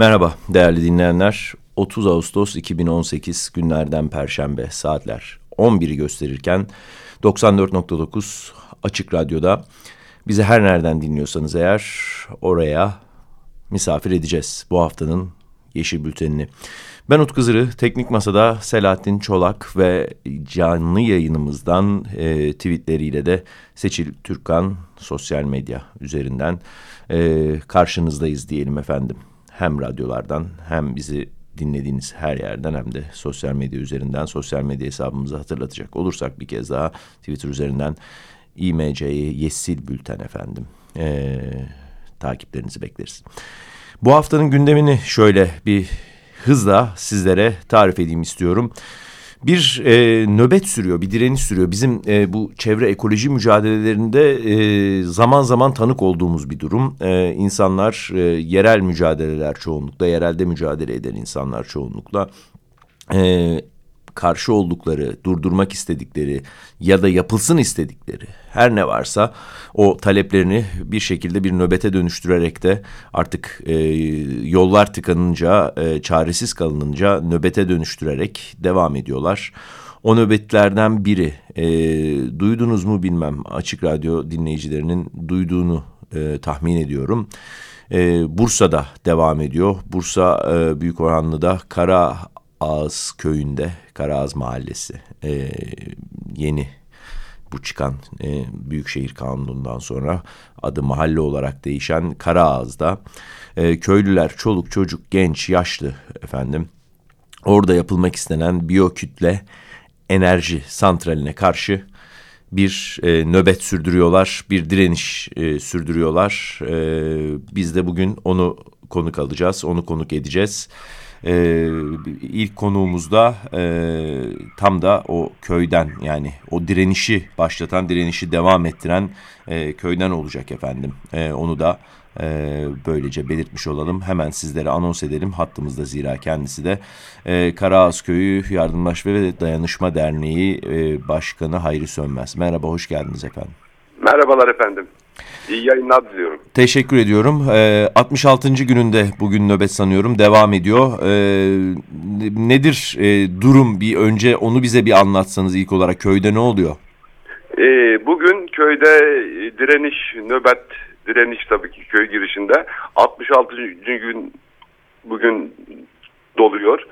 Merhaba değerli dinleyenler. 30 Ağustos 2018 günlerden Perşembe saatler 11'i gösterirken 94.9 Açık Radyo'da bizi her nereden dinliyorsanız eğer oraya misafir edeceğiz bu haftanın Yeşil Bülteni'ni. Ben Utku Zırı, Teknik Masa'da Selahattin Çolak ve canlı yayınımızdan e, tweetleriyle de Seçil Türkan sosyal medya üzerinden e, karşınızdayız diyelim efendim hem radyolardan hem bizi dinlediğiniz her yerden hem de sosyal medya üzerinden sosyal medya hesabımızı hatırlatacak olursak bir kez daha Twitter üzerinden IMC'yi Yesil Bülten efendim. Ee, takiplerinizi bekleriz. Bu haftanın gündemini şöyle bir hızla sizlere tarif edeyim istiyorum bir e, nöbet sürüyor, bir direniş sürüyor. Bizim e, bu çevre ekoloji mücadelelerinde e, zaman zaman tanık olduğumuz bir durum. E, insanlar, e, yerel mücadeleler çoğunlukla, yerelde mücadele eden insanlar çoğunlukla... E, karşı oldukları, durdurmak istedikleri ya da yapılsın istedikleri her ne varsa o taleplerini bir şekilde bir nöbete dönüştürerek de artık e, yollar tıkanınca, e, çaresiz kalınınca nöbete dönüştürerek devam ediyorlar. O nöbetlerden biri e, duydunuz mu bilmem açık radyo dinleyicilerinin duyduğunu e, tahmin ediyorum. E, Bursa'da devam ediyor. Bursa e, büyük oranlıda Kara Ağız köyünde, Karaağız mahallesi e, yeni bu çıkan e, Büyükşehir Kanunu'ndan sonra adı mahalle olarak değişen Karaağız'da e, köylüler, çoluk, çocuk, genç, yaşlı efendim orada yapılmak istenen biyokütle enerji santraline karşı bir e, nöbet sürdürüyorlar, bir direniş e, sürdürüyorlar. E, biz de bugün onu konuk alacağız, onu konuk edeceğiz. E, ilk konuğumuzda e, tam da o köyden yani o direnişi başlatan, direnişi devam ettiren e, köyden olacak efendim. E, onu da e, böylece belirtmiş olalım. Hemen sizlere anons edelim. Hattımızda zira kendisi de e, Karaağız Köyü Yardımlaşma ve Dayanışma Derneği e, Başkanı Hayri Sönmez. Merhaba, hoş geldiniz efendim. Merhabalar efendim. İyi yayınlar diliyorum. Teşekkür ediyorum. Ee, 66. gününde bugün nöbet sanıyorum devam ediyor. Ee, nedir e, durum? Bir önce onu bize bir anlatsanız ilk olarak köyde ne oluyor? Ee, bugün köyde e, direniş, nöbet direniş tabii ki köy girişinde 66. gün bugün doluyor.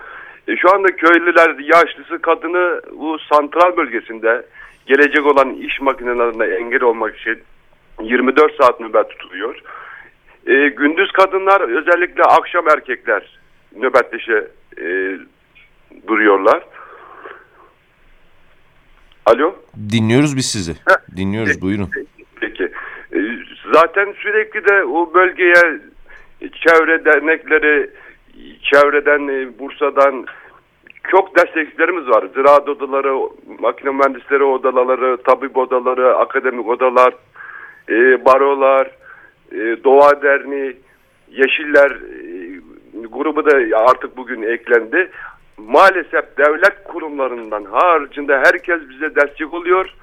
E, şu anda köylüler yaşlısı kadını bu santral bölgesinde gelecek olan iş makinelerine engel olmak için 24 saat nöbet tutuluyor. E, gündüz kadınlar özellikle akşam erkekler nöbetleşe e, duruyorlar. Alo? Dinliyoruz biz sizi. Heh. Dinliyoruz buyurun. Peki. E, zaten sürekli de o bölgeye çevre dernekleri çevreden e, Bursa'dan çok destekçilerimiz var. Ziraat odaları, makine mühendisleri odaları, tabip odaları, akademik odalar, e, barolar, e, Doğa Derneği, Yeşiller e, grubu da artık bugün eklendi. Maalesef devlet kurumlarından haricinde herkes bize destek oluyor.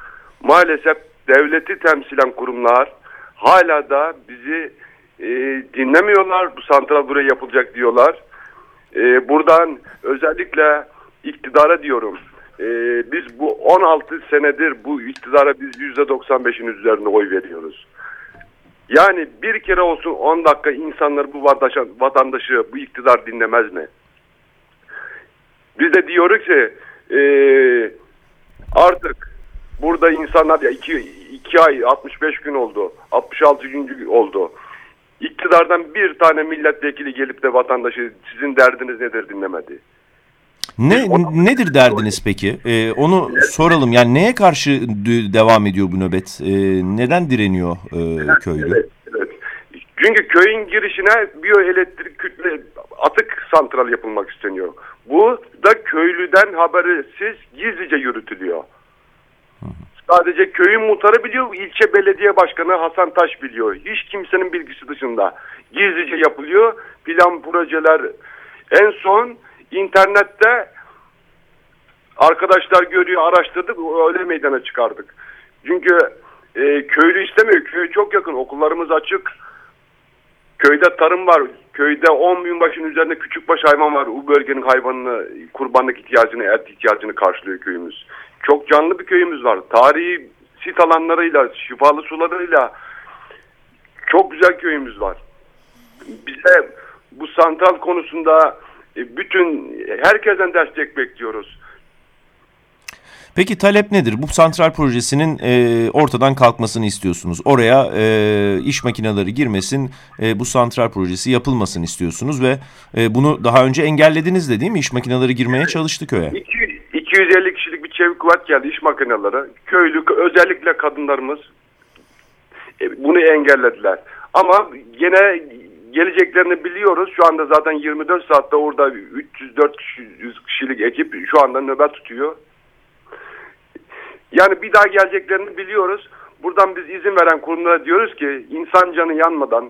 Maalesef devleti temsilen kurumlar hala da bizi e, dinlemiyorlar. Bu santral buraya yapılacak diyorlar. E, buradan özellikle iktidara diyorum e, biz bu 16 senedir bu iktidara biz %95'in üzerine oy veriyoruz. Yani bir kere olsun 10 dakika insanlar bu vatandaşı, vatandaşı bu iktidar dinlemez mi? Biz de diyoruz ki e, artık burada insanlar ya 2 2 ay 65 gün oldu. 66 gün oldu. İktidardan bir tane milletvekili gelip de vatandaşı sizin derdiniz nedir dinlemedi. Ne nedir derdiniz peki? Ee, onu evet. soralım. Yani neye karşı devam ediyor bu nöbet? Ee, neden direniyor e, köylü? Evet, evet. Çünkü köyün girişine biyoelektrik kütle atık santral yapılmak isteniyor. Bu da köylüden habersiz gizlice yürütülüyor. Sadece köyün muhtarı biliyor, ilçe belediye başkanı Hasan Taş biliyor. Hiç kimsenin bilgisi dışında. Gizlice yapılıyor. Plan projeler en son internette arkadaşlar görüyor araştırdık öyle meydana çıkardık. Çünkü e, köylü istemiyor. Köy çok yakın. Okullarımız açık. Köyde tarım var. Köyde 10 bin başın üzerinde küçük baş hayvan var. Bu bölgenin hayvanını, kurbanlık ihtiyacını, et ihtiyacını karşılıyor köyümüz. Çok canlı bir köyümüz var. Tarihi sit alanlarıyla, şifalı sularıyla çok güzel köyümüz var. Bize bu santral konusunda bütün herkesten destek bekliyoruz. Peki talep nedir? Bu santral projesinin e, ortadan kalkmasını istiyorsunuz. Oraya e, iş makineleri girmesin, e, bu santral projesi yapılmasın istiyorsunuz ve e, bunu daha önce engellediniz de değil mi? İş makineleri girmeye çalıştı köye. 250 kişilik bir çevik kuvvet geldi iş makineleri. Köylü özellikle kadınlarımız e, bunu engellediler. Ama yine geleceklerini biliyoruz. Şu anda zaten 24 saatte orada 304 kişilik ekip şu anda nöbet tutuyor. Yani bir daha geleceklerini biliyoruz. Buradan biz izin veren kurumlara diyoruz ki insan canı yanmadan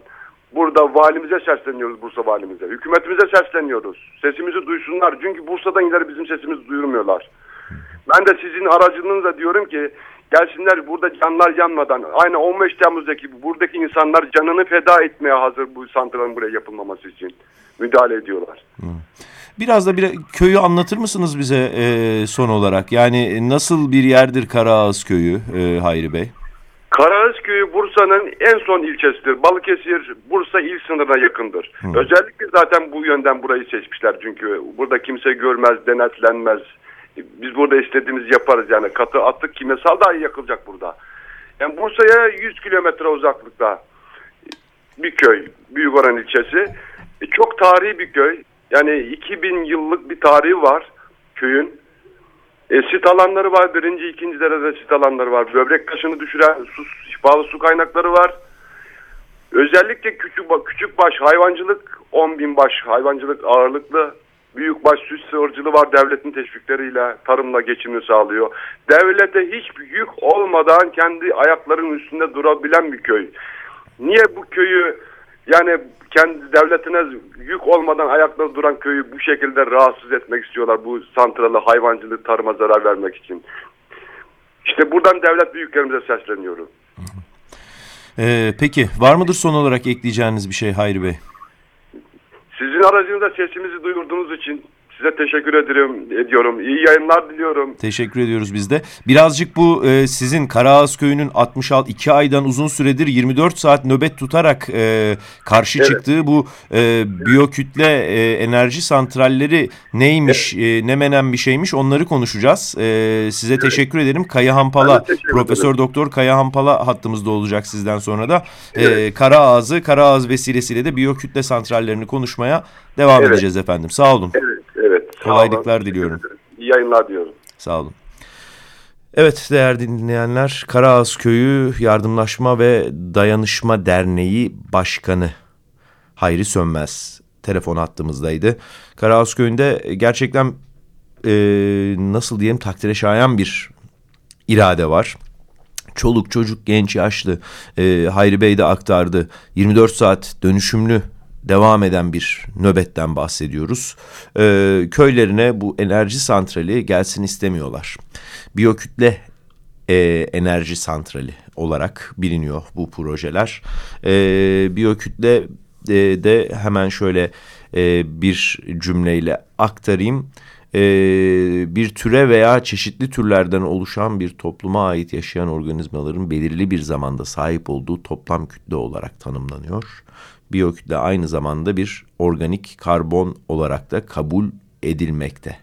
burada valimize sesleniyoruz Bursa valimize. Hükümetimize sesleniyoruz. Sesimizi duysunlar. Çünkü Bursa'dan ileri bizim sesimizi duyurmuyorlar. Ben de sizin aracılığınızla diyorum ki gelsinler burada canlar yanmadan aynı 15 Temmuz'daki buradaki insanlar canını feda etmeye hazır bu santralın buraya yapılmaması için müdahale ediyorlar. Biraz da bir köyü anlatır mısınız bize e, son olarak? Yani nasıl bir yerdir Karaağız köyü e, Hayri Bey? Karaağız köyü Bursa'nın en son ilçesidir. Balıkesir Bursa il sınırına yakındır. Hı. Özellikle zaten bu yönden burayı seçmişler çünkü burada kimse görmez, denetlenmez. Biz burada istediğimiz yaparız yani katı attık kimyasal dahi yakılacak burada. Yani Bursa'ya 100 kilometre uzaklıkta bir köy, Büyükoran ilçesi. E, çok tarihi bir köy. Yani 2000 yıllık bir tarihi var köyün. E, sit alanları var. Birinci, ikinci derecede sit alanları var. Böbrek taşını düşüren su, şifalı su kaynakları var. Özellikle küçük, küçük baş hayvancılık 10 bin baş hayvancılık ağırlıklı. Büyük baş süs sığırcılığı var devletin teşvikleriyle tarımla geçimini sağlıyor. Devlete hiçbir yük olmadan kendi ayaklarının üstünde durabilen bir köy. Niye bu köyü yani kendi devletine yük olmadan ayakta duran köyü bu şekilde rahatsız etmek istiyorlar. Bu santralı hayvancılık tarıma zarar vermek için. İşte buradan devlet büyüklerimize sesleniyorum. Ee, peki var mıdır son olarak ekleyeceğiniz bir şey Hayri Bey? Sizin aracınızda sesimizi duyurduğunuz için Size teşekkür ederim, ediyorum. İyi yayınlar diliyorum. Teşekkür ediyoruz biz de. Birazcık bu e, sizin Karaağız Köyü'nün 66 2 aydan uzun süredir 24 saat nöbet tutarak e, karşı evet. çıktığı bu e, biyokütle e, enerji santralleri neymiş, evet. e, ne menen bir şeymiş onları konuşacağız. E, size evet. teşekkür ederim. Kaya Hampala, Profesör Doktor Kaya Hampala hattımızda olacak sizden sonra da. E, evet. E, Karaağız'ı, Karaağız vesilesiyle de biyokütle santrallerini konuşmaya devam evet. edeceğiz efendim. Sağ olun. Evet. Kolaylıklar diliyorum. İyi yayınlar diyorum. Sağ olun. Evet değerli dinleyenler Karaağız Köyü Yardımlaşma ve Dayanışma Derneği Başkanı Hayri Sönmez telefon hattımızdaydı. Karaağız Köyü'nde gerçekten e, nasıl diyelim takdire şayan bir irade var. Çoluk çocuk genç yaşlı e, Hayri Bey de aktardı 24 saat dönüşümlü devam eden bir nöbetten bahsediyoruz. Ee, köylerine bu enerji santrali gelsin istemiyorlar. Biyokütle e, enerji santrali olarak biliniyor bu projeler. E, biyokütle e, de hemen şöyle e, bir cümleyle aktarayım. E, bir türe veya çeşitli türlerden oluşan bir topluma ait yaşayan organizmaların belirli bir zamanda sahip olduğu toplam kütle olarak tanımlanıyor biyokütle aynı zamanda bir organik karbon olarak da kabul edilmekte.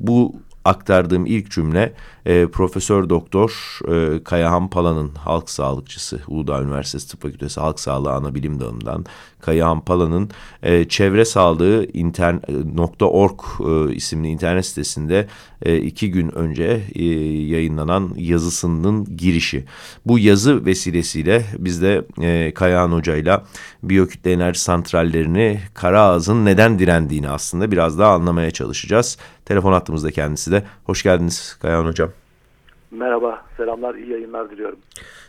Bu aktardığım ilk cümle e, Profesör Doktor e, Kayahan Pala'nın halk sağlıkçısı Uludağ Üniversitesi Tıp Fakültesi Halk Sağlığı Anabilim Dalı'ndan Kayahan Pala'nın e, çevre sağlığı org e, isimli internet sitesinde e, iki gün önce e, yayınlanan yazısının girişi. Bu yazı vesilesiyle biz de e, Kayahan Hoca'yla biyokütle enerji santrallerini kara ağzın neden direndiğini aslında biraz daha anlamaya çalışacağız. Telefon hattımızda kendisi de. Hoş geldiniz Kayahan Hocam. Merhaba, selamlar, iyi yayınlar diliyorum.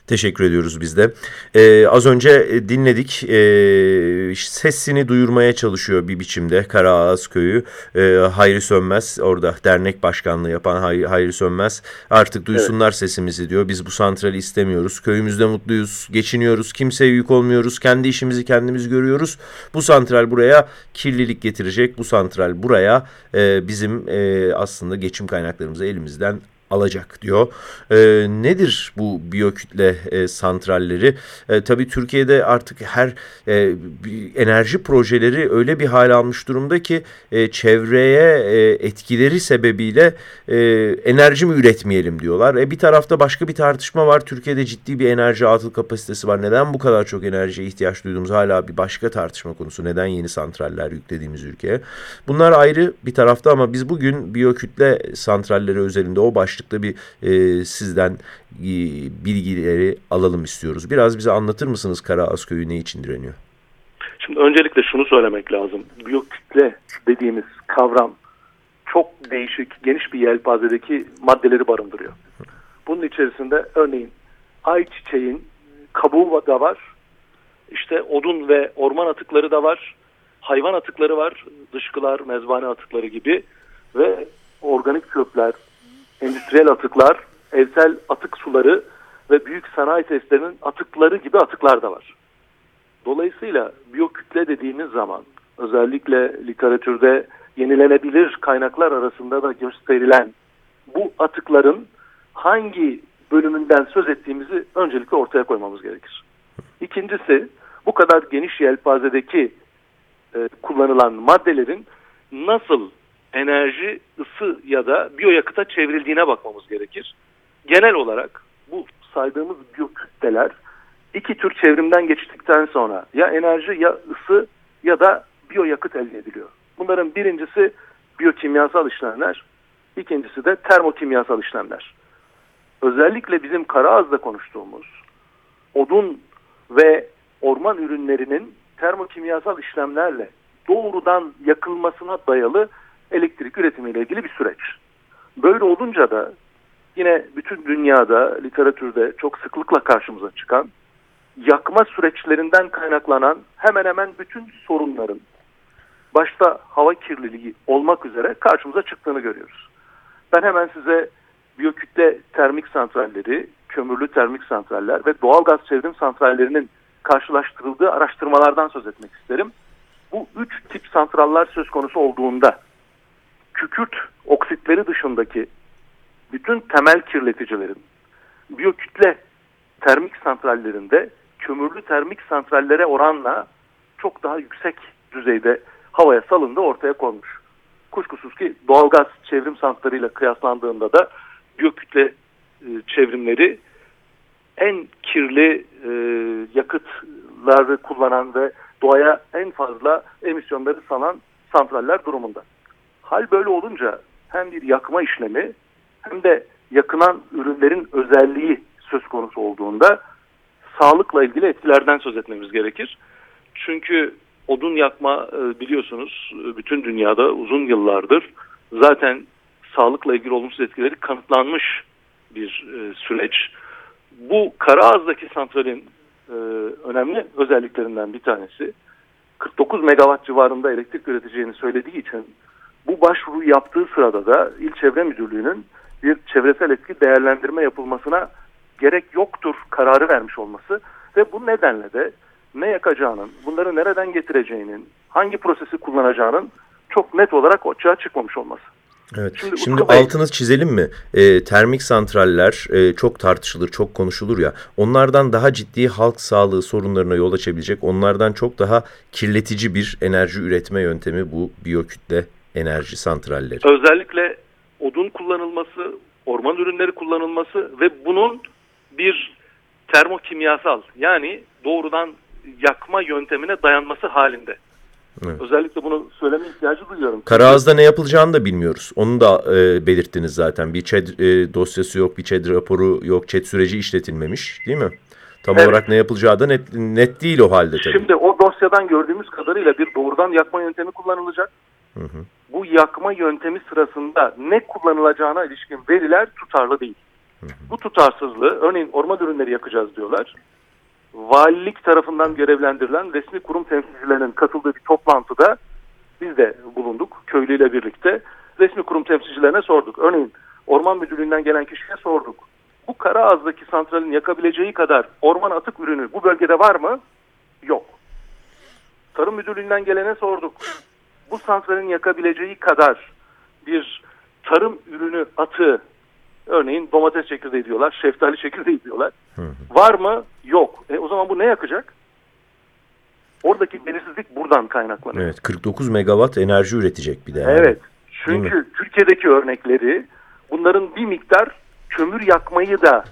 Teşekkür ediyoruz biz de. Ee, az önce e, dinledik. Ee, sesini duyurmaya çalışıyor bir biçimde Karaağız Köyü. Ee, Hayri Sönmez orada dernek başkanlığı yapan Hayri, Hayri Sönmez artık duysunlar evet. sesimizi diyor. Biz bu santrali istemiyoruz. Köyümüzde mutluyuz, geçiniyoruz, kimseye yük olmuyoruz. Kendi işimizi kendimiz görüyoruz. Bu santral buraya kirlilik getirecek. Bu santral buraya e, bizim e, aslında geçim kaynaklarımızı elimizden alacak diyor. E, nedir bu biyokütle e, santralleri? E, tabii Türkiye'de artık her e, enerji projeleri öyle bir hal almış durumda ki e, çevreye e, etkileri sebebiyle e, enerji mi üretmeyelim diyorlar. E, bir tarafta başka bir tartışma var. Türkiye'de ciddi bir enerji atıl kapasitesi var. Neden bu kadar çok enerjiye ihtiyaç duyduğumuz hala bir başka tartışma konusu. Neden yeni santraller yüklediğimiz ülkeye? Bunlar ayrı bir tarafta ama biz bugün biyokütle santralleri özelinde o baş başlıkta bir e, sizden e, bilgileri alalım istiyoruz. Biraz bize anlatır mısınız Karaağız Köyü ne için direniyor? Şimdi öncelikle şunu söylemek lazım. Biyokütle dediğimiz kavram çok değişik, geniş bir yelpazedeki maddeleri barındırıyor. Bunun içerisinde örneğin ayçiçeğin kabuğu da var, işte odun ve orman atıkları da var, hayvan atıkları var, dışkılar, mezbane atıkları gibi ve organik çöpler, endüstriyel atıklar, evsel atık suları ve büyük sanayi tesislerinin atıkları gibi atıklar da var. Dolayısıyla biyokütle dediğimiz zaman özellikle literatürde yenilenebilir kaynaklar arasında da gösterilen bu atıkların hangi bölümünden söz ettiğimizi öncelikle ortaya koymamız gerekir. İkincisi bu kadar geniş yelpazedeki e, kullanılan maddelerin nasıl enerji, ısı ya da biyoyakıta çevrildiğine bakmamız gerekir. Genel olarak bu saydığımız biyokütleler iki tür çevrimden geçtikten sonra ya enerji ya ısı ya da biyoyakıt elde ediliyor. Bunların birincisi biyokimyasal işlemler, ikincisi de termokimyasal işlemler. Özellikle bizim Karaağız'da konuştuğumuz odun ve orman ürünlerinin termokimyasal işlemlerle doğrudan yakılmasına dayalı elektrik üretimiyle ilgili bir süreç. Böyle olunca da yine bütün dünyada literatürde çok sıklıkla karşımıza çıkan yakma süreçlerinden kaynaklanan hemen hemen bütün sorunların başta hava kirliliği olmak üzere karşımıza çıktığını görüyoruz. Ben hemen size biyokütle termik santralleri, kömürlü termik santraller ve doğal gaz çevrim santrallerinin karşılaştırıldığı araştırmalardan söz etmek isterim. Bu üç tip santraller söz konusu olduğunda kükürt oksitleri dışındaki bütün temel kirleticilerin biyokütle termik santrallerinde kömürlü termik santrallere oranla çok daha yüksek düzeyde havaya salındığı ortaya konmuş. Kuşkusuz ki doğalgaz çevrim santralıyla kıyaslandığında da biyokütle e, çevrimleri en kirli e, yakıtları kullanan ve doğaya en fazla emisyonları salan santraller durumunda. Hal böyle olunca hem bir yakma işlemi hem de yakınan ürünlerin özelliği söz konusu olduğunda sağlıkla ilgili etkilerden söz etmemiz gerekir. Çünkü odun yakma e, biliyorsunuz e, bütün dünyada uzun yıllardır zaten sağlıkla ilgili olumsuz etkileri kanıtlanmış bir e, süreç. Bu Karaağız'daki santralin önemli özelliklerinden bir tanesi 49 megawatt civarında elektrik üreteceğini söylediği için bu başvuru yaptığı sırada da İl Çevre Müdürlüğü'nün bir çevresel etki değerlendirme yapılmasına gerek yoktur kararı vermiş olması ve bu nedenle de ne yakacağının, bunları nereden getireceğinin, hangi prosesi kullanacağının çok net olarak açığa çıkmamış olması. Evet. Şimdi, Şimdi altını çizelim mi? E, termik santraller e, çok tartışılır, çok konuşulur ya. Onlardan daha ciddi halk sağlığı sorunlarına yol açabilecek, onlardan çok daha kirletici bir enerji üretme yöntemi bu biyokütle enerji santralleri. Özellikle odun kullanılması, orman ürünleri kullanılması ve bunun bir termokimyasal yani doğrudan yakma yöntemine dayanması halinde. Evet. Özellikle bunu söyleme ihtiyacı duyuyorum. Karaağız'da ne yapılacağını da bilmiyoruz. Onu da e, belirttiniz zaten. Bir ÇED e, dosyası yok, bir ÇED raporu yok, ÇED süreci işletilmemiş değil mi? Tam evet. olarak ne yapılacağı da net, net değil o halde tabii. Şimdi o dosyadan gördüğümüz kadarıyla bir doğrudan yakma yöntemi kullanılacak. Hı hı. Bu yakma yöntemi sırasında ne kullanılacağına ilişkin veriler tutarlı değil. Bu tutarsızlığı örneğin orman ürünleri yakacağız diyorlar. Valilik tarafından görevlendirilen resmi kurum temsilcilerinin katıldığı bir toplantıda biz de bulunduk köylüyle birlikte. Resmi kurum temsilcilerine sorduk. Örneğin orman müdürlüğünden gelen kişiye sorduk. Bu Karaağız'daki santralin yakabileceği kadar orman atık ürünü bu bölgede var mı? Yok. Tarım müdürlüğünden gelene sorduk. Bu santralin yakabileceği kadar bir tarım ürünü atığı örneğin domates çekirdeği diyorlar, şeftali çekirdeği diyorlar. Hı hı. Var mı? Yok. E, o zaman bu ne yakacak? Oradaki belirsizlik buradan kaynaklanıyor. Evet 49 megawatt enerji üretecek bir de. Yani. Evet. Çünkü Türkiye'deki örnekleri bunların bir miktar kömür yakmayı da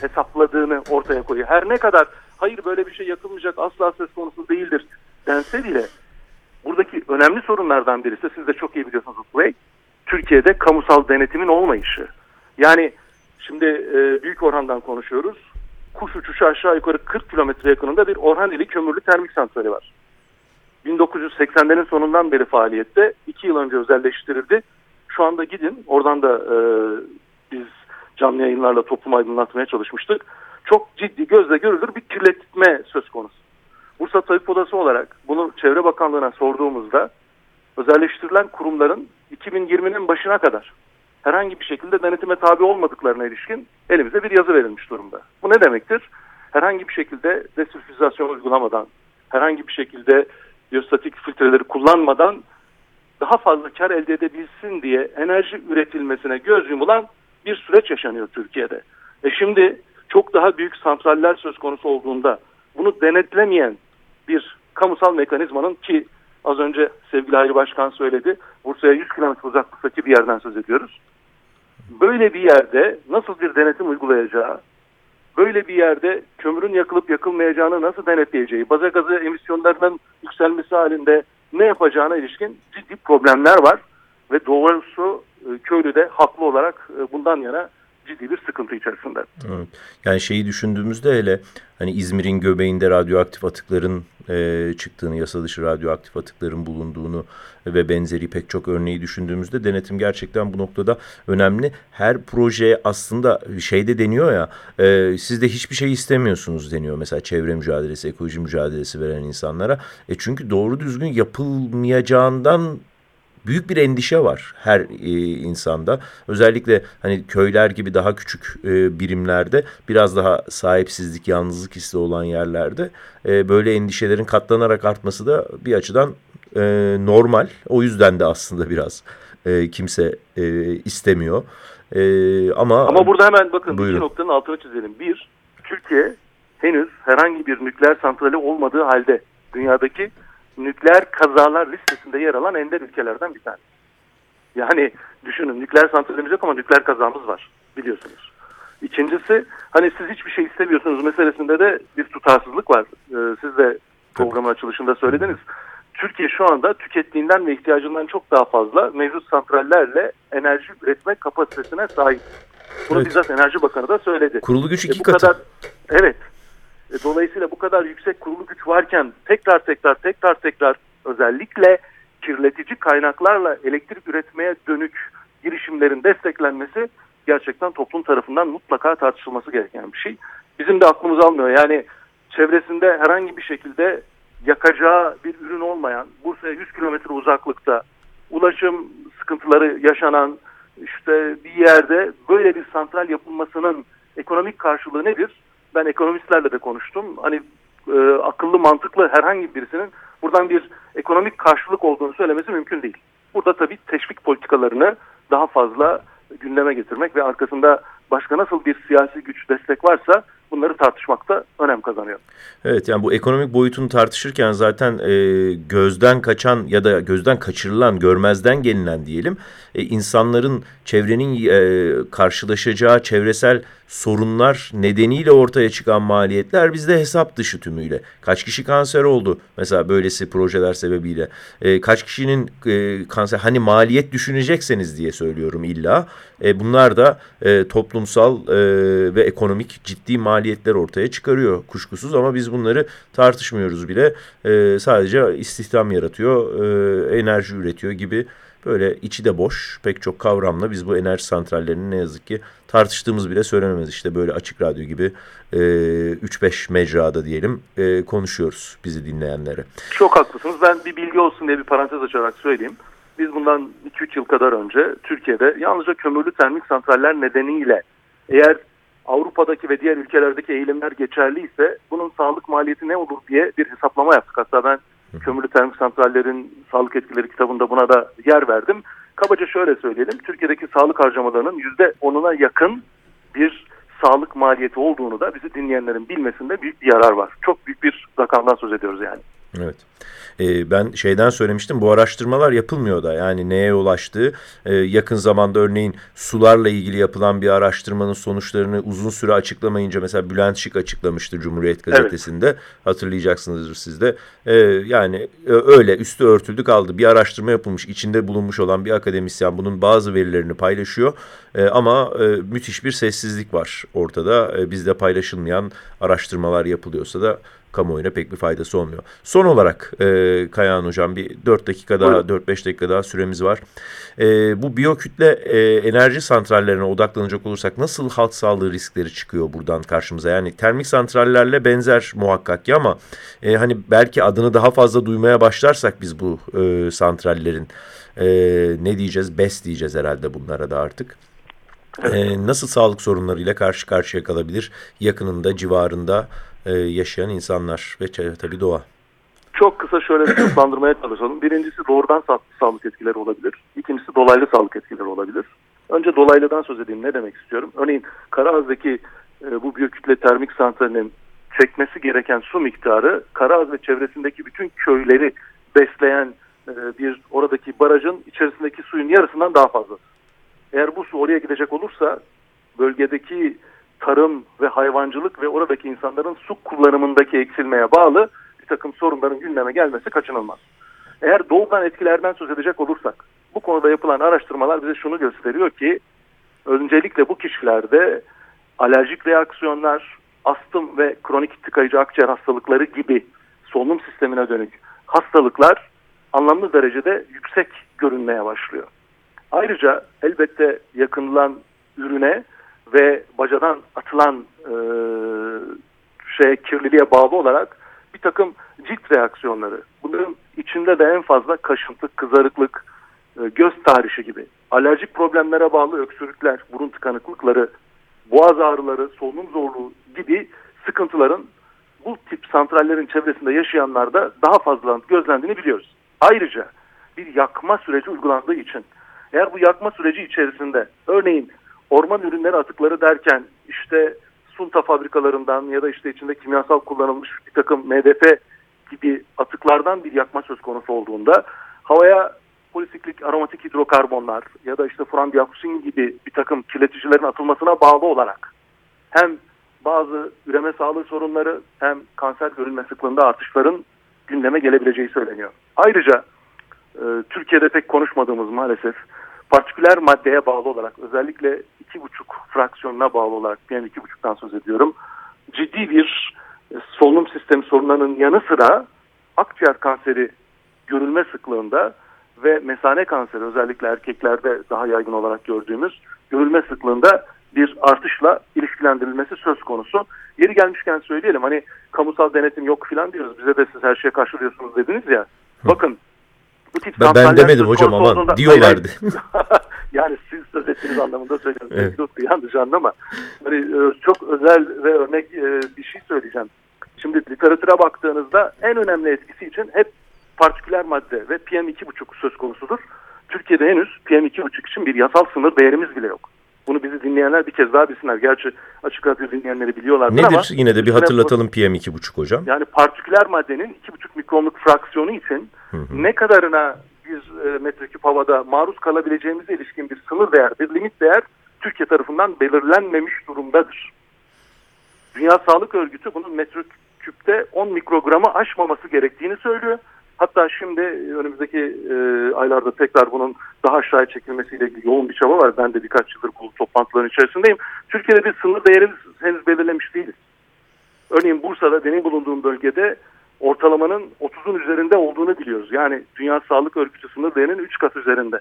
hesapladığını ortaya koyuyor. Her ne kadar hayır böyle bir şey yakılmayacak asla söz konusu değildir dense bile buradaki önemli sorunlardan birisi siz de çok iyi biliyorsunuz Bey, Türkiye'de kamusal denetimin olmayışı. Yani şimdi e, Büyük Orhan'dan konuşuyoruz. Kuş uçuşu aşağı yukarı 40 kilometre yakınında bir Orhaneli kömürlü termik santrali var. 1980'lerin sonundan beri faaliyette. 2 yıl önce özelleştirildi. Şu anda gidin oradan da e, biz canlı yayınlarla toplum aydınlatmaya çalışmıştık. Çok ciddi gözle görülür bir kirletme söz konusu. Bursa Tabip Odası olarak bunu Çevre Bakanlığı'na sorduğumuzda özelleştirilen kurumların 2020'nin başına kadar herhangi bir şekilde denetime tabi olmadıklarına ilişkin elimize bir yazı verilmiş durumda. Bu ne demektir? Herhangi bir şekilde desülfizasyon uygulamadan, herhangi bir şekilde biyostatik filtreleri kullanmadan daha fazla kar elde edebilsin diye enerji üretilmesine göz yumulan bir süreç yaşanıyor Türkiye'de. E şimdi çok daha büyük santraller söz konusu olduğunda bunu denetlemeyen bir kamusal mekanizmanın ki az önce sevgili Hayri Başkan söyledi Bursa'ya 100 kilometre uzaklıktaki bir yerden söz ediyoruz. Böyle bir yerde nasıl bir denetim uygulayacağı, böyle bir yerde kömürün yakılıp yakılmayacağını nasıl denetleyeceği, baza gazı emisyonlarının yükselmesi halinde ne yapacağına ilişkin ciddi problemler var. Ve doğrusu e, köylü de haklı olarak e, bundan yana ciddi bir sıkıntı içerisinde. Evet. Yani şeyi düşündüğümüzde hele hani İzmir'in göbeğinde radyoaktif atıkların e, çıktığını, yasa dışı radyoaktif atıkların bulunduğunu ve benzeri pek çok örneği düşündüğümüzde denetim gerçekten bu noktada önemli. Her proje aslında şeyde deniyor ya e, siz de hiçbir şey istemiyorsunuz deniyor mesela çevre mücadelesi, ekoloji mücadelesi veren insanlara. E çünkü doğru düzgün yapılmayacağından büyük bir endişe var her e, insanda. Özellikle hani köyler gibi daha küçük e, birimlerde biraz daha sahipsizlik, yalnızlık hissi olan yerlerde e, böyle endişelerin katlanarak artması da bir açıdan e, normal. O yüzden de aslında biraz e, kimse e, istemiyor. E, ama ama burada hemen bakın buyurun. iki noktanın altını çizelim. Bir, Türkiye henüz herhangi bir nükleer santrali olmadığı halde dünyadaki nükleer kazalar listesinde yer alan ender ülkelerden bir tane. Yani düşünün nükleer santralimiz yok ama nükleer kazamız var biliyorsunuz. İkincisi hani siz hiçbir şey istemiyorsunuz meselesinde de bir tutarsızlık var. Ee, siz de programın açılışında söylediniz. Türkiye şu anda tükettiğinden ve ihtiyacından çok daha fazla mevcut santrallerle enerji üretme kapasitesine sahip. Bunu evet. bizzat Enerji Bakanı da söyledi. Kurulu güç iki e, bu katı. Kadar, evet. E, dolayısıyla bu kadar yüksek kurulu güç varken tekrar tekrar tekrar tekrar özellikle kirletici kaynaklarla elektrik üretmeye dönük girişimlerin desteklenmesi gerçekten toplum tarafından mutlaka tartışılması gereken bir şey. Bizim de aklımız almıyor. Yani çevresinde herhangi bir şekilde yakacağı bir ürün olmayan, Bursa'ya 100 kilometre uzaklıkta ulaşım sıkıntıları yaşanan işte bir yerde böyle bir santral yapılmasının ekonomik karşılığı nedir? Ben ekonomistlerle de konuştum. Hani e, akıllı mantıklı herhangi birisinin buradan bir ekonomik karşılık olduğunu söylemesi mümkün değil. Burada tabii teşvik politikalarını daha fazla gündeme getirmek ve arkasında başka nasıl bir siyasi güç destek varsa bunları tartışmakta önem kazanıyor. Evet yani bu ekonomik boyutunu tartışırken zaten e, gözden kaçan ya da gözden kaçırılan, görmezden gelinen diyelim e, insanların çevrenin e, karşılaşacağı çevresel sorunlar nedeniyle ortaya çıkan maliyetler bizde hesap dışı tümüyle. Kaç kişi kanser oldu mesela böylesi projeler sebebiyle. E, kaç kişinin e, kanser hani maliyet düşünecekseniz diye söylüyorum illa. E, bunlar da e, toplumsal e, ve ekonomik ciddi maliyetler ortaya çıkarıyor kuşkusuz ama biz bunları tartışmıyoruz bile. E, sadece istihdam yaratıyor, e, enerji üretiyor gibi böyle içi de boş pek çok kavramla biz bu enerji santrallerini ne yazık ki tartıştığımız bile söylememiz işte böyle açık radyo gibi e, 3-5 mecrada diyelim e, konuşuyoruz bizi dinleyenlere. Çok haklısınız. Ben bir bilgi olsun diye bir parantez açarak söyleyeyim. Biz bundan 2-3 yıl kadar önce Türkiye'de yalnızca kömürlü termik santraller nedeniyle eğer Avrupa'daki ve diğer ülkelerdeki eğilimler geçerliyse bunun sağlık maliyeti ne olur diye bir hesaplama yaptık. Hatta ben kömürlü termik santrallerin sağlık etkileri kitabında buna da yer verdim. Kabaca şöyle söyleyelim. Türkiye'deki sağlık harcamalarının %10'una yakın bir sağlık maliyeti olduğunu da bizi dinleyenlerin bilmesinde büyük bir yarar var. Çok büyük bir rakamdan söz ediyoruz yani. Evet. Ee, ben şeyden söylemiştim bu araştırmalar yapılmıyor da yani neye ulaştığı e, yakın zamanda örneğin sularla ilgili yapılan bir araştırmanın sonuçlarını uzun süre açıklamayınca mesela Bülent Şık açıklamıştı Cumhuriyet Gazetesi'nde evet. hatırlayacaksınızdır siz de ee, yani öyle üstü örtüldü kaldı bir araştırma yapılmış içinde bulunmuş olan bir akademisyen bunun bazı verilerini paylaşıyor ee, ama e, müthiş bir sessizlik var ortada ee, bizde paylaşılmayan araştırmalar yapılıyorsa da kamuoyuna pek bir faydası olmuyor. Son olarak e, Kayahan Hocam bir 4 dakika daha 4-5 dakika daha süremiz var. E, bu biyokütle e, enerji santrallerine odaklanacak olursak nasıl halk sağlığı riskleri çıkıyor buradan karşımıza? Yani termik santrallerle benzer muhakkak ki ama e, hani belki adını daha fazla duymaya başlarsak biz bu e, santrallerin e, ne diyeceğiz? BES diyeceğiz herhalde bunlara da artık. Ee, nasıl sağlık sorunlarıyla karşı karşıya kalabilir yakınında, civarında e, yaşayan insanlar ve tabii doğa. Çok kısa şöyle sınıflandırmaya çalışalım. Birincisi doğrudan sa sağlık etkileri olabilir. İkincisi dolaylı sağlık etkileri olabilir. Önce dolaylıdan söz edeyim. Ne demek istiyorum? Örneğin Karaağız'daki e, bu biyokütle termik santralinin çekmesi gereken su miktarı Karaağız ve çevresindeki bütün köyleri besleyen e, bir oradaki barajın içerisindeki suyun yarısından daha fazla. Eğer bu su oraya gidecek olursa bölgedeki tarım ve hayvancılık ve oradaki insanların su kullanımındaki eksilmeye bağlı bir takım sorunların gündeme gelmesi kaçınılmaz. Eğer doğudan etkilerden söz edecek olursak bu konuda yapılan araştırmalar bize şunu gösteriyor ki öncelikle bu kişilerde alerjik reaksiyonlar, astım ve kronik tıkayıcı akciğer hastalıkları gibi solunum sistemine dönük hastalıklar anlamlı derecede yüksek görünmeye başlıyor. Ayrıca elbette yakınılan ürüne ve bacadan atılan e, şey kirliliğe bağlı olarak bir takım cilt reaksiyonları. Bunların içinde de en fazla kaşıntı, kızarıklık, e, göz tahrişi gibi alerjik problemlere bağlı öksürükler, burun tıkanıklıkları, boğaz ağrıları, solunum zorluğu gibi sıkıntıların bu tip santrallerin çevresinde yaşayanlarda daha fazla gözlendiğini biliyoruz. Ayrıca bir yakma süreci uygulandığı için eğer bu yakma süreci içerisinde örneğin orman ürünleri atıkları derken işte sunta fabrikalarından ya da işte içinde kimyasal kullanılmış bir takım MDF gibi atıklardan bir yakma söz konusu olduğunda havaya polisiklik aromatik hidrokarbonlar ya da işte furan dioksin gibi bir takım kirleticilerin atılmasına bağlı olarak hem bazı üreme sağlığı sorunları hem kanser görülme sıklığında artışların gündeme gelebileceği söyleniyor. Ayrıca e, Türkiye'de pek konuşmadığımız maalesef partiküler maddeye bağlı olarak özellikle iki buçuk fraksiyonuna bağlı olarak yani iki buçuktan söz ediyorum. Ciddi bir e, solunum sistemi sorunlarının yanı sıra akciğer kanseri görülme sıklığında ve mesane kanseri özellikle erkeklerde daha yaygın olarak gördüğümüz görülme sıklığında bir artışla ilişkilendirilmesi söz konusu. Yeri gelmişken söyleyelim hani kamusal denetim yok filan diyoruz. Bize de siz her şeye karşılıyorsunuz dediniz ya. Bakın bu tip ben, ben demedim hocam ama diyorlardı. yani siz söz ettiğiniz anlamında söylüyorum. Evet. Yanlış anlama. Hani, e, çok özel ve örnek e, bir şey söyleyeceğim. Şimdi literatüre baktığınızda en önemli etkisi için hep partiküler madde ve PM2,5 söz konusudur. Türkiye'de henüz PM2,5 için bir yasal sınır değerimiz bile yok. Bunu bizi dinleyenler bir kez daha bilsinler. Gerçi açık radyo dinleyenleri biliyorlardır Nedir? ama... Yine de bir hatırlatalım PM2,5 hocam. Yani partiküler maddenin 2,5 mikronluk fraksiyonu için hı hı. ne kadarına bir e, metreküp havada maruz kalabileceğimize ilişkin bir sınır değer, bir limit değer Türkiye tarafından belirlenmemiş durumdadır. Dünya Sağlık Örgütü bunun metreküpte 10 mikrogramı aşmaması gerektiğini söylüyor. Hatta şimdi önümüzdeki e, aylarda tekrar bunun daha aşağıya çekilmesiyle ilgili yoğun bir çaba var. Ben de birkaç yıldır bu toplantıların içerisindeyim. Türkiye'de bir sınır değerimiz henüz belirlemiş değiliz. Örneğin Bursa'da benim bulunduğum bölgede ortalamanın 30'un üzerinde olduğunu biliyoruz. Yani Dünya Sağlık Örgütü sınır değerinin 3 kat üzerinde.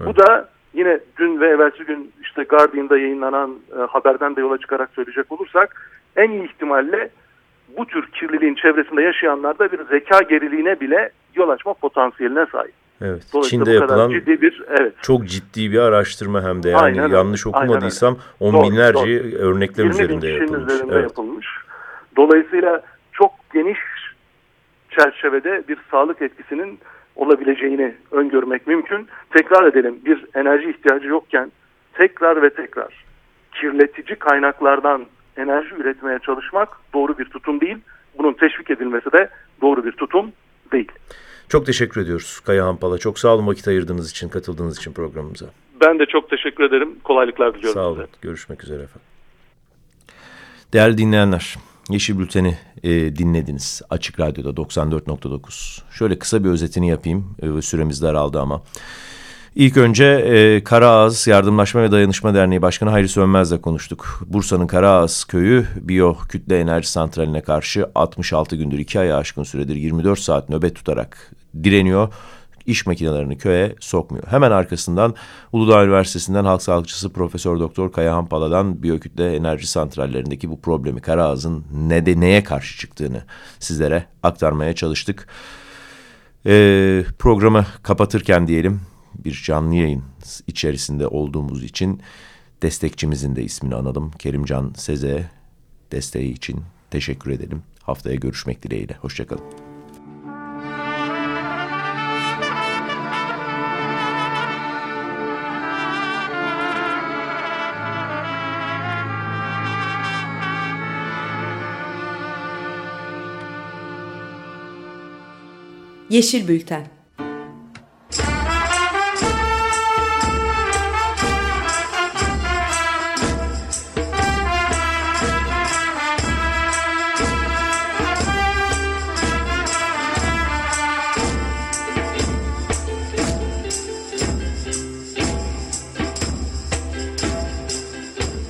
Evet. Bu da yine dün ve evvelsi gün işte Guardian'da yayınlanan e, haberden de yola çıkarak söyleyecek olursak en iyi ihtimalle bu tür kirliliğin çevresinde yaşayanlarda bir zeka geriliğine bile yol açma potansiyeline sahip. Evet. Çin'de yapılan ciddi bir, evet. çok ciddi bir araştırma hem de yani aynen, yanlış okumadıysam on doğru, binlerce doğru. örnekler üzerinde yapılmış. Üzerinde evet. yapılmış. Dolayısıyla çok geniş çerçevede bir sağlık etkisinin olabileceğini öngörmek mümkün. Tekrar edelim bir enerji ihtiyacı yokken tekrar ve tekrar kirletici kaynaklardan enerji üretmeye çalışmak doğru bir tutum değil. Bunun teşvik edilmesi de doğru bir tutum değil. Çok teşekkür ediyoruz Kaya Hampal'a. Çok sağ olun vakit ayırdığınız için, katıldığınız için programımıza. Ben de çok teşekkür ederim. Kolaylıklar diliyorum Sağ olun. Size. Görüşmek üzere efendim. Değerli dinleyenler, Yeşil Bülten'i e, dinlediniz. Açık Radyo'da 94.9. Şöyle kısa bir özetini yapayım. E, süremiz daraldı ama. İlk önce e, Karaağız Yardımlaşma ve Dayanışma Derneği Başkanı Hayri Sönmez'le konuştuk. Bursa'nın Karaağız köyü biyo kütle enerji santraline karşı 66 gündür 2 aya aşkın süredir 24 saat nöbet tutarak direniyor. İş makinelerini köye sokmuyor. Hemen arkasından Uludağ Üniversitesi'nden halk sağlıkçısı Profesör Doktor Kayahan Pala'dan biyokütle enerji santrallerindeki bu problemi Karaağız'ın ne de neye karşı çıktığını sizlere aktarmaya çalıştık. Ee, programı kapatırken diyelim bir canlı yayın içerisinde olduğumuz için destekçimizin de ismini analım. Kerimcan Seze desteği için teşekkür edelim. Haftaya görüşmek dileğiyle. Hoşçakalın. Yeşil Bülten